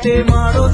ಉಂಟೆ ಮಾಡೋ